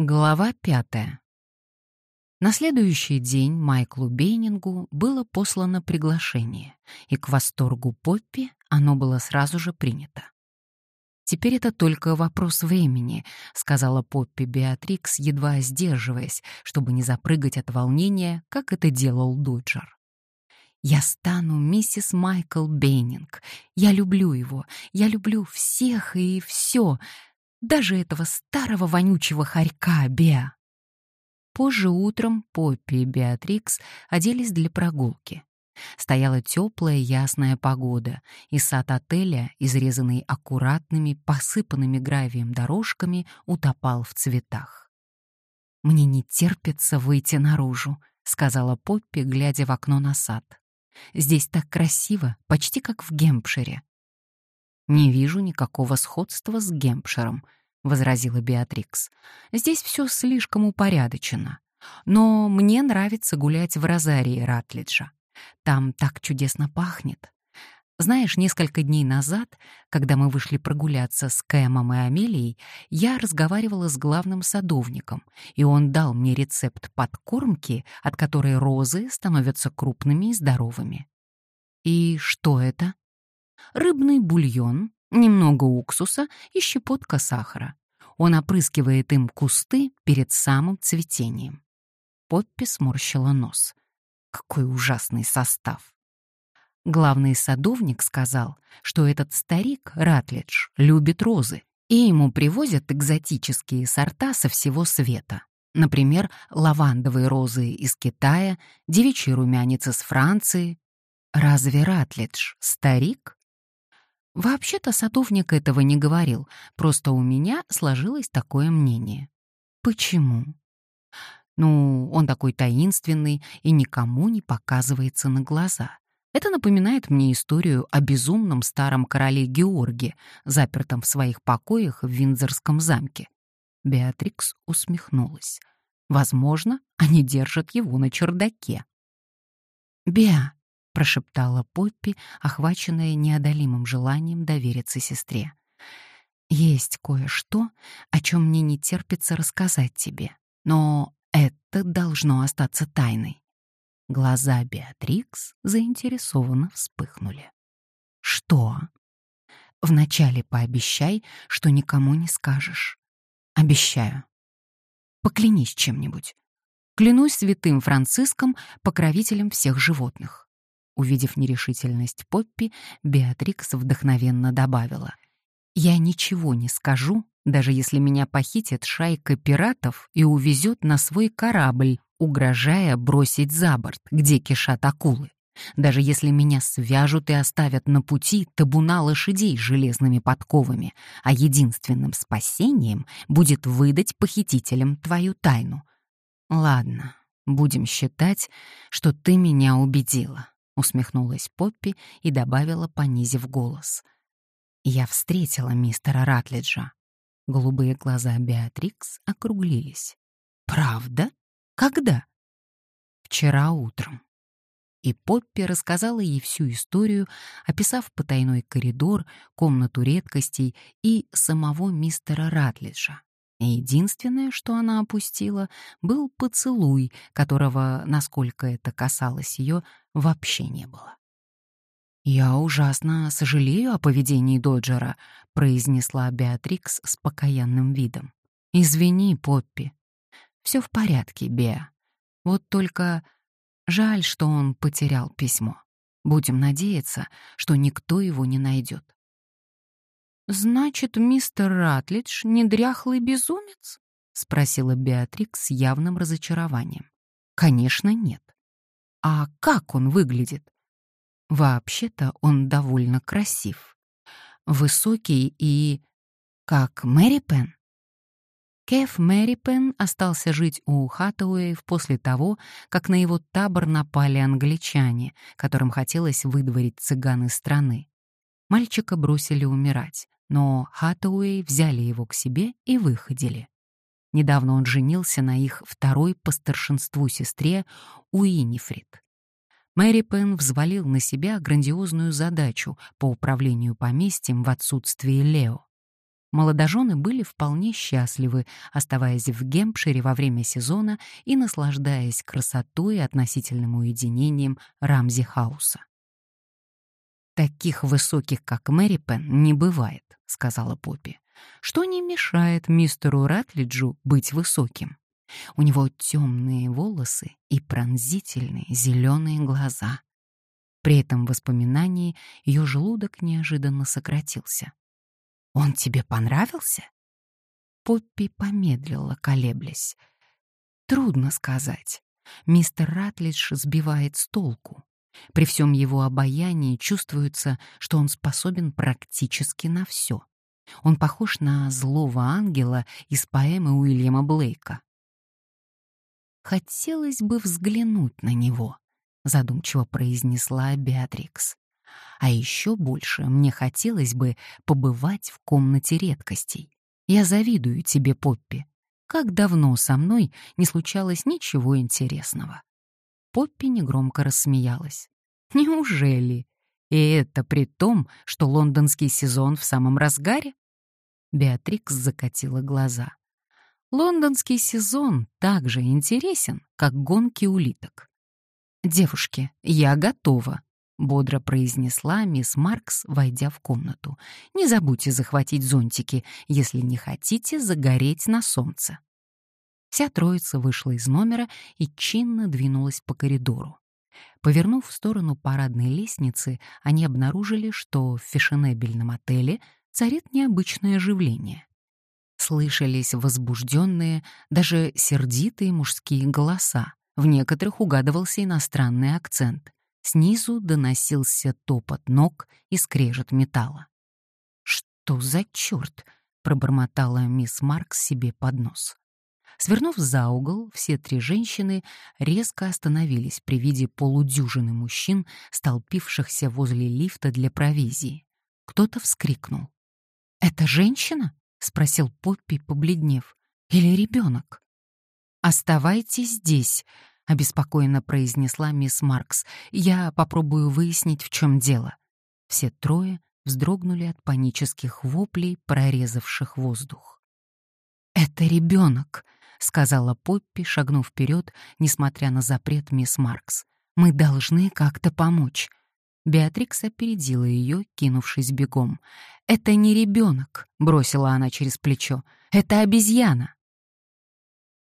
Глава пятая. На следующий день Майклу Бейнингу было послано приглашение, и к восторгу Поппи оно было сразу же принято. «Теперь это только вопрос времени», — сказала Поппи Беатрикс, едва сдерживаясь, чтобы не запрыгать от волнения, как это делал Дуджер. «Я стану миссис Майкл Бейнинг. Я люблю его. Я люблю всех и все. Даже этого старого вонючего хорька, Беа. Позже утром Поппи и Беатрикс оделись для прогулки. Стояла теплая ясная погода, и сад отеля, изрезанный аккуратными, посыпанными гравием дорожками, утопал в цветах. «Мне не терпится выйти наружу», — сказала Поппи, глядя в окно на сад. «Здесь так красиво, почти как в Гемпшире. «Не вижу никакого сходства с Гемпширом», — возразила Беатрикс. «Здесь все слишком упорядочено. Но мне нравится гулять в Розарии Ратлиджа. Там так чудесно пахнет. Знаешь, несколько дней назад, когда мы вышли прогуляться с Кэмом и Амелией, я разговаривала с главным садовником, и он дал мне рецепт подкормки, от которой розы становятся крупными и здоровыми. И что это? Рыбный бульон, немного уксуса и щепотка сахара. Он опрыскивает им кусты перед самым цветением. Поппи сморщила нос. Какой ужасный состав. Главный садовник сказал, что этот старик, Ратлидж, любит розы, и ему привозят экзотические сорта со всего света. Например, лавандовые розы из Китая, девичий румянец из Франции. Разве Ратлидж старик? Вообще-то садовник этого не говорил, просто у меня сложилось такое мнение. Почему? Ну, он такой таинственный и никому не показывается на глаза. Это напоминает мне историю о безумном старом короле Георге, запертом в своих покоях в Виндзорском замке. Беатрикс усмехнулась. Возможно, они держат его на чердаке. «Беа, прошептала Поппи, охваченная неодолимым желанием довериться сестре. Есть кое-что, о чем мне не терпится рассказать тебе, но это должно остаться тайной. Глаза Беатрикс заинтересованно вспыхнули. Что? Вначале пообещай, что никому не скажешь. Обещаю. Поклянись чем-нибудь. Клянусь святым Франциском, покровителем всех животных. Увидев нерешительность Поппи, Беатрикс вдохновенно добавила. «Я ничего не скажу, даже если меня похитит шайка пиратов и увезет на свой корабль, угрожая бросить за борт, где кишат акулы. Даже если меня свяжут и оставят на пути табуна лошадей с железными подковами, а единственным спасением будет выдать похитителям твою тайну. Ладно, будем считать, что ты меня убедила усмехнулась Поппи и добавила, понизив голос. Я встретила мистера Ратлиджа. Голубые глаза Беатрикс округлились. Правда? Когда? Вчера утром. И Поппи рассказала ей всю историю, описав потайной коридор, комнату редкостей и самого мистера Ратлиджа. Единственное, что она опустила, был поцелуй, которого, насколько это касалось ее, вообще не было. «Я ужасно сожалею о поведении Доджера», — произнесла Беатрикс с покаянным видом. «Извини, Поппи. Все в порядке, Беа. Вот только жаль, что он потерял письмо. Будем надеяться, что никто его не найдет. «Значит, мистер Ратлидж не дряхлый безумец?» — спросила Беатрикс с явным разочарованием. «Конечно, нет. А как он выглядит?» «Вообще-то он довольно красив. Высокий и... как Мэри Пен». Кеф Мэри Пен остался жить у Хаттауэев после того, как на его табор напали англичане, которым хотелось выдворить цыган из страны. Мальчика бросили умирать но Хаттауэй взяли его к себе и выходили. Недавно он женился на их второй по старшинству сестре Уинифрид. Мэри Пен взвалил на себя грандиозную задачу по управлению поместьем в отсутствии Лео. Молодожены были вполне счастливы, оставаясь в Гемпшире во время сезона и наслаждаясь красотой и относительным уединением Рамзи Хауса. «Таких высоких, как Мэри Пен, не бывает», — сказала Поппи, «что не мешает мистеру Ратлиджу быть высоким. У него темные волосы и пронзительные зеленые глаза». При этом воспоминании ее желудок неожиданно сократился. Он тебе понравился? Поппи помедлила, колеблясь. Трудно сказать. Мистер Ратлидж сбивает с толку. При всем его обаянии чувствуется, что он способен практически на все. Он похож на злого ангела из поэмы Уильяма Блейка. «Хотелось бы взглянуть на него», — задумчиво произнесла Беатрикс. А еще больше мне хотелось бы побывать в комнате редкостей. Я завидую тебе, Поппи. Как давно со мной не случалось ничего интересного. Поппи негромко рассмеялась. Неужели? И это при том, что лондонский сезон в самом разгаре? Беатрикс закатила глаза. Лондонский сезон так же интересен, как гонки улиток. Девушки, я готова, — бодро произнесла мисс Маркс, войдя в комнату. «Не забудьте захватить зонтики, если не хотите загореть на солнце». Вся троица вышла из номера и чинно двинулась по коридору. Повернув в сторону парадной лестницы, они обнаружили, что в фешенебельном отеле царит необычное оживление. Слышались возбужденные, даже сердитые мужские голоса, в некоторых угадывался иностранный акцент — Снизу доносился топот ног и скрежет металла. «Что за черт?» — пробормотала мисс Маркс себе под нос. Свернув за угол, все три женщины резко остановились при виде полудюжины мужчин, столпившихся возле лифта для провизии. Кто-то вскрикнул. «Это женщина?» — спросил Поппи, побледнев. «Или ребенок?» «Оставайтесь здесь», обеспокоенно произнесла мисс Маркс. Я попробую выяснить, в чем дело. Все трое вздрогнули от панических воплей, прорезавших воздух. Это ребенок, сказала Поппи, шагнув вперед, несмотря на запрет мисс Маркс. Мы должны как-то помочь. Беатрикс опередила ее, кинувшись бегом. «Это не ребенок», — бросила она через плечо. «Это обезьяна».